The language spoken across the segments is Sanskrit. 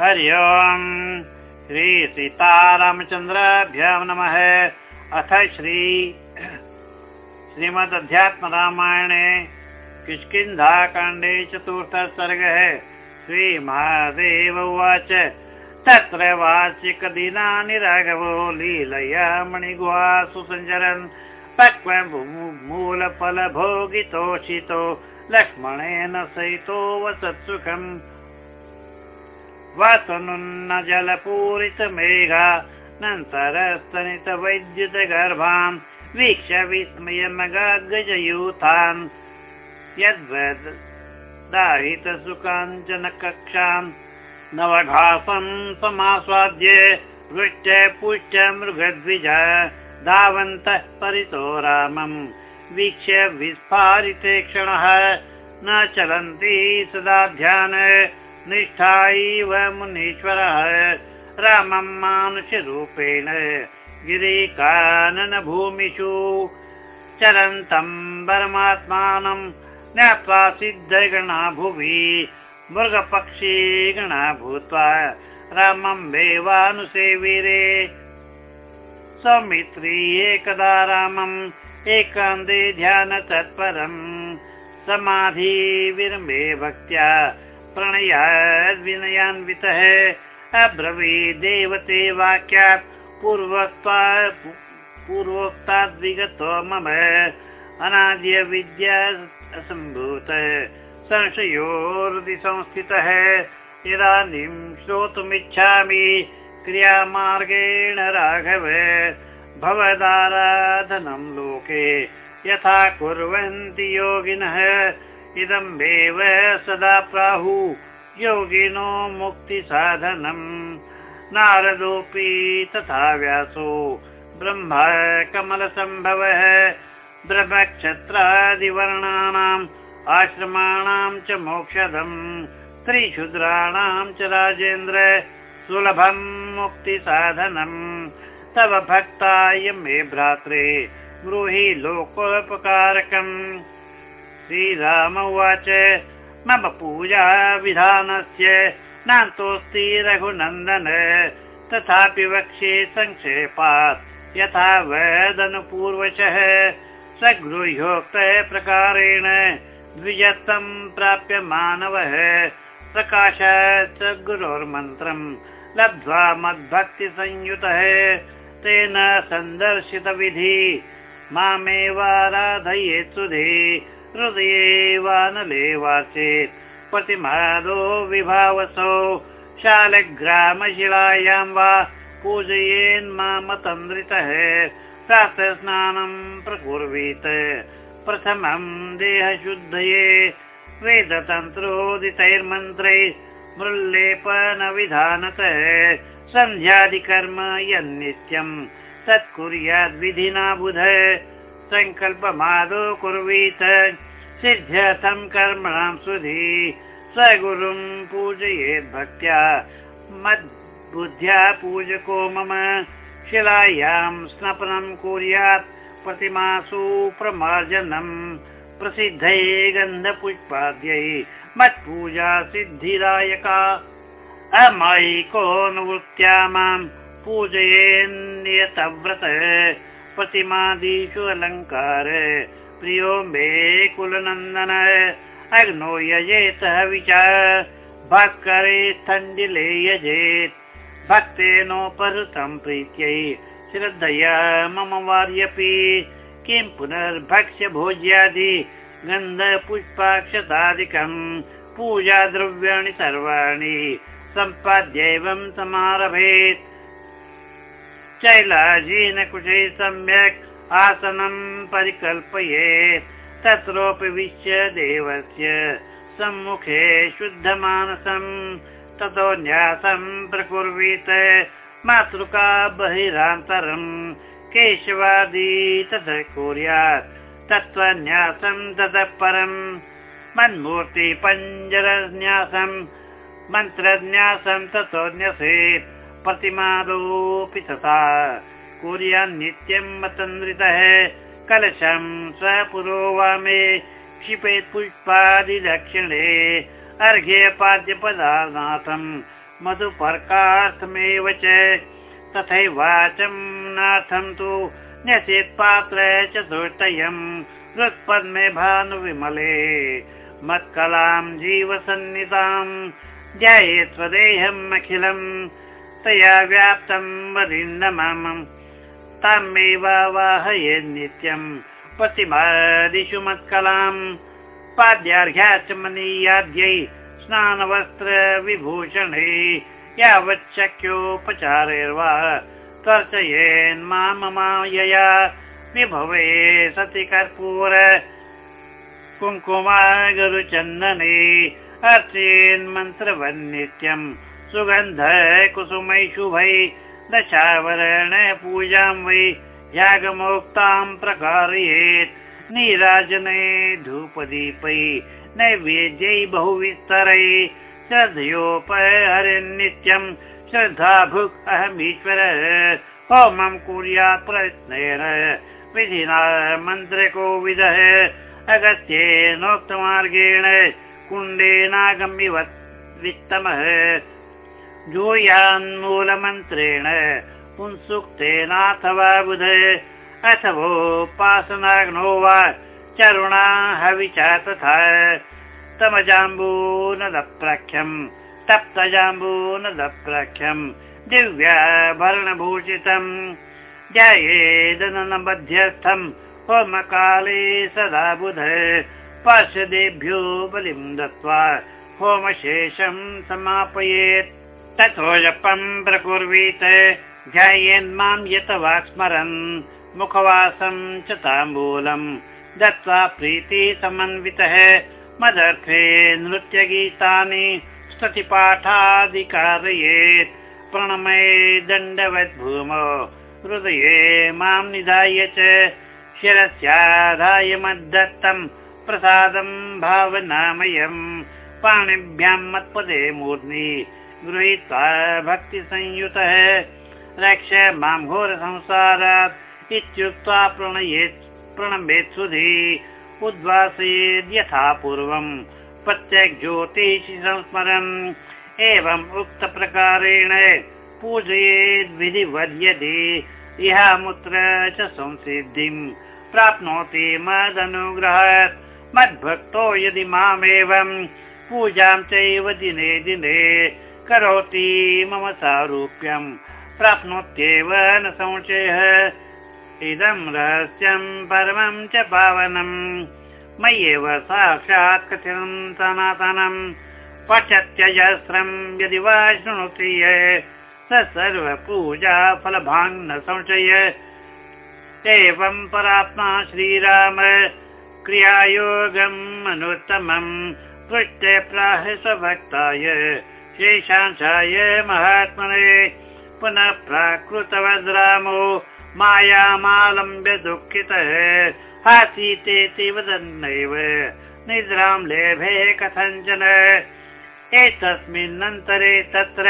हरि ओम्। श्री सीतारामचन्द्राभ्यां नमः अथ श्री श्रीमदध्यात्मरामायणे किष्किन्धाकाण्डे चतुर्थः सर्गः श्रीमहादेव उवाच। तत्र वार्षिकदिनानि राघवो लीलया मणिगुहा सुसञ्चरन् पक्व मूलफलभोगितोषितो लक्ष्मणेन सहितो वसत्सुखम् वसनुन्न जलपूरितमेघा नन्तरस्तनित वैद्युतगर्भान् वीक्ष विस्मयमगजयूथान् यद्वद् दाहितसुकाञ्चन कक्षान् नवघासं समास्वाद्य वृष्ट पुष्ट मृगद्विज धावन्तः परितो रामम्। वीक्ष्य विस्फारिते क्षणः न चलन्ति सदा ध्यान निष्ठा इव मुनीश्वरः। रामं मानुषरूपेण गिरिकानन भूमिषु। चरन्तं परमात्मानं ज्ञात्वा सिद्धगणा भुवि मृगपक्षीगणा भूत्वा रामं देवानुसेविरे सौमित्री एकदा रामम् एकान्ते ध्यान तत्परम् समाधि विरम्भे भक्त्या प्रणयाद्विनयान्वितः। अब्रवी देवते वाक्यात् पूर्वोक्ता पूर्वोक्ताद् विगतो मम अनाद्य विद्या सम्भूत। संशयोर्दि संस्थितः इदानीं श्रोतुमिच्छामि क्रियामार्गेण राघव। भवदाराधनं लोके यथा कुर्वन्ति योगिनः इदमेव सदा प्राहु योगिनो मुक्तिसाधनम्। नारदोऽपि तथा व्यासो ब्रह्म कमलसम्भवः। ब्रह्मक्षत्रादिवर्णानाम् आश्रमाणां च मोक्षदम्। त्रिशूद्राणां च राजेन्द्र सुलभम् मुक्तिसाधनम्। तव भक्ताय मे भ्रात्रे ब्रूहि लोकोपकारकम् श्रीराम उवाच मम पूजा विधानस्य नान्तोऽस्ति रघुनन्दन। तथापि वक्ष्ये सङ्क्षेपात् यथा वदनुपूर्वशः स गृह्योक्तः प्रकारेण द्विजत्वं प्राप्य मानवः। प्रकाशात् गुरोर्मन्त्रम् लब्ध्वा मद्भक्तिसंयुतः। तेन सन्दर्शितविधि। मामेवाराधयेत् सुधे हृदये वानले वाचेत् प्रतिमादो विभावसौ शालग्रामशिलायां वा पूजयेन्मामतन्द्रितः प्रातः स्नानं प्रकुर्वीत। प्रथमं देहशुद्धये वेदतन्त्रोदितैर्मन्त्रै मृल्लेपनविधानतः सन्ध्यादिकर्म यन्नित्यम् तत्कुर्याद्विधिना बुध सङ्कल्पमादौ कुर्वीत सिद्ध्यर्थं कर्मणां सुधि। स गुरुं पूजयेत् भक्त्या। मद्बुद्ध्या पूजको मम। शिलायां स्नपनं कुर्यात् प्रतिमासु प्रमार्जनम् प्रसिद्धै गन्धपुष्पाद्यै मत्पूजा सिद्धिदायका। अमायिको निवृत्त्या मां पूजयेन्नियतव्रत प्रतिमादिषु अलङ्कार प्रियो मे कुलनन्दन अग्नो यजेतः विचार भास्करे स्थण्डिले यजेत्। भक्तेनोपहृतं प्रीत्यै श्रद्धया मम वार्यपि किं पुनर्भक्ष्य भोज्यादि गन्धपुष्पाक्षतादिकम् पूजा द्रव्याणि सर्वाणि सम्पाद्यैवं समारभेत् शैलाजीन कुशै सम्यक् आसनं परिकल्पयेत् तत्रोपविश्य देवस्य सम्मुखे शुद्धमानसम् ततो न्यासं प्रकुर्वीत मातृका बहिरान्तरम् केशवादी ततः कुर्यात् तत्त्वन्यासं ततः परम् मन्मूर्ति पञ्जरन्यासम् मन्त्रन्यासं ततो न्यसेत् प्रतिमादोऽपि तथा कुर्यान्नित्यं मतन्द्रितः। कलशं स्वपुरो वामे क्षिपेत् पुष्पादिदक्षिणे अर्घ्यपाद्यपदानाथम् मधुपर्कार्थमेव च। तथैव वाचं नाथं तु न्यसेत् पात्र चतुष्टयम् हृत्पद्मे भानुविमले। मत्कलां जीवसन्निताम् ध्याये स्वदेहम् अखिलम् तया व्याप्तं वरिन्दमम् तामेव वाहये नित्यम् पतिमादिषु मत्कलाम् पाद्यार्घ्याच मनीयाद्यै स्नानवस्त्र विभूषणे यावत् शक्योपचारैर्वा तर्चयेन्मामयया विभवे सति कर्पूर कुङ्कुमा गुरुचन्दने अर्चेन्मन्त्रवन्नित्यम् सुगन्ध कुसुमै दशावरण पूजां वै यागमोक्तां प्रकारयेत्। नीराजने धूपदीपै नैवेद्यै बहुविस्तरै श्रद्धयोपहरे नित्यं श्रद्धा भुक् अहमीश्वर। होमं कुर्यात् प्रयत्नेन विधिना मन्त्रकोविदः अगस्त्येनोक्तमार्गेण कुण्डेनागम्यवत् वित्तमः जूयान्मूलमन्त्रेण पुंसुक्तेनाथवा बुध। अथवोपासनाग्नो वा चरुणा हविचा तथा। तमजाम्बूनदप्रख्यम् तप्तजाम्बूनदप्रख्यम् दिव्याभरणभूषितम्। ध्यायेदन मध्यस्थम् होमकाले सदा बुध। पार्षदेभ्यो बलिं दत्त्वा होमशेषं समापयेत् ततो जपम् प्रकुर्वीत ध्यायेन्मां यत वाक् स्मरन् मुखवासं च ताम्बूलम् दत्त्वा प्रीति समन्वितः मदर्थे नृत्यगीतानि स्तुतिपाठादिकारयेत् प्रणमये दण्डवत् भूमौ हृदये मां निधाय च शिरस्याधाय मद्दत्तम् प्रसादम् भावनामयम् पाणिभ्यां मत्पदे मूर्ध्नि गृहीत्वा भक्तिसंयुतः रक्ष मां घोरसंसारात् इत्युक्त्वा प्रणयेत् प्रणमेत् सुधी उद्वासयेद् यथा पूर्वम् प्रत्यक् ज्योतिषि संस्मरन् एवम् उक्तप्रकारेण पूजयेद् विधिवद्यते इहामुत्र च संसिद्धिम् प्राप्नोति मदनुग्रहात् मद्भक्तो यदि मामेवम् पूजां चैव दिने दिने करोति मम सारूप्यम् प्राप्नोत्येव न संशयः इदं रहस्यं परमं च पावनम् मय्येव साक्षात् कथितं सनातनम् पश्यत्यजस्रं यदि वा शृणोति स सर्वपूजा फलभाङ् संशय एवं परात्मा श्रीराम क्रियायोगम् अनुत्तमम् पृष्टे प्राह स्वभक्ताय शेषांशाय महात्मने पुनः प्राकृतवद्रामो मायामालम्ब्य दुःखितः हासीतेति वदन्नैव निद्रां लेभे कथञ्चन। एतस्मिन्नन्तरे तत्र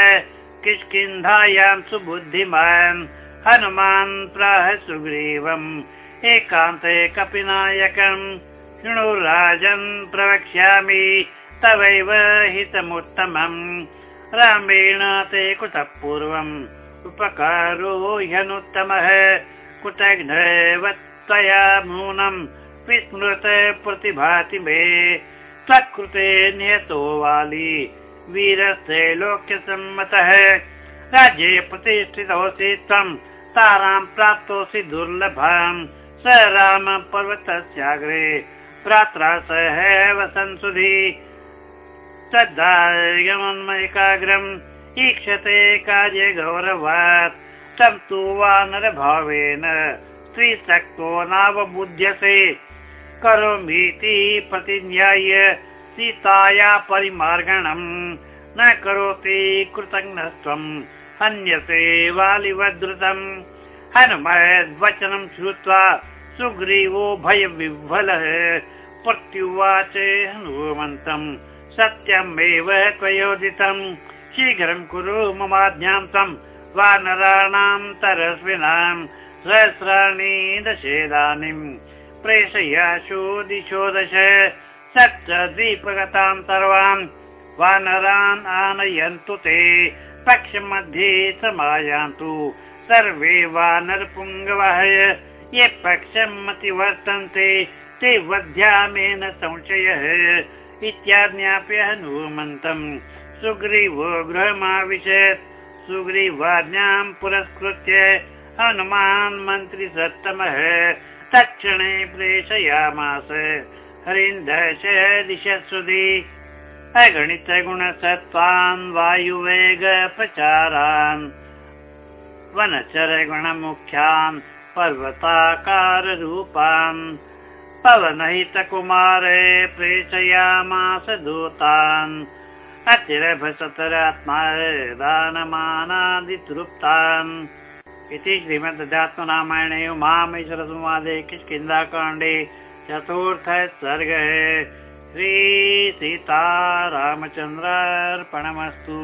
किष्किन्धायां सुबुद्धिमान् हनुमान् प्राह सुग्रीवम् एकान्ते कपिनायकम्। शृणु राजन् प्रवक्ष्यामि तवैव हितमुत्तमम् रामेण ते कुतः पूर्वम् उपकारो ह्यनुत्तमः। कुतघ्नवत्तया नूनम् विस्मृत प्रतिभाति मे। त्वत्कृते नियतो वाली वीरस्ते लोक्यसम्मतः। राज्ये प्रतिष्ठितोऽसि त्वम् तारां प्राप्तोऽसि दुर्लभाम्। स राम पर्वतस्याग्रे भ्रात्रा सह वसन्सुधि श्रद्धायमन्मैकाग्रम् ईक्षते कार्ये गौरवात्। तं तु वानरभावेन स्त्रीसक्तो नावबुध्यसे। करोमीति प्रतिज्ञाय सीताया परिमार्गणम्। न करोति कृतज्ञस्त्वम् हन्यसे वालिवद्रुतम्। हनुमद्वचनं श्रुत्वा सुग्रीवो भयविह्वलः प्रत्युवाच हनुमन्तम् सत्यमेव त्वयोदितम् शीघ्रं कुरु ममाज्ञां तम् वानराणां तरस्विनां सहस्राणि दशेदानीम् प्रेषयाशु दिशो दश। सप्तद्वीपगतां सर्वान् वानरान् आनयन्तु ते। पक्षमध्ये समायान्तु। सर्वे वानरपुङ्गवः ये पक्षम् अतिवर्तन्ते ते वध्यामेन संशयः इत्याज्ञाप्य हनुमन्तम् सुग्रीवो गृहमाविशत्। सुग्रीवाज्ञां पुरस्कृत्य हनुमान् मन्त्री सत्तमः तत्क्षणे प्रेषयामास। हरिन्दश दिशस्वदि अगणितगुणसत्त्वान् वायुवेगप्रचारान् वनचरगुणमुख्यान् पर्वताकाररूपान् पवनहितकुमारे प्रेषयामास दूतान्। अतिरभसतरात्मा दानमानादितृप्तान् इति श्रीमदध्यात्मरामायणे उमामेश्वरसंवादे किष्किन्दाकाण्डे चतुर्थ सर्गः श्रीसीतारामचन्द्रार्पणमस्तु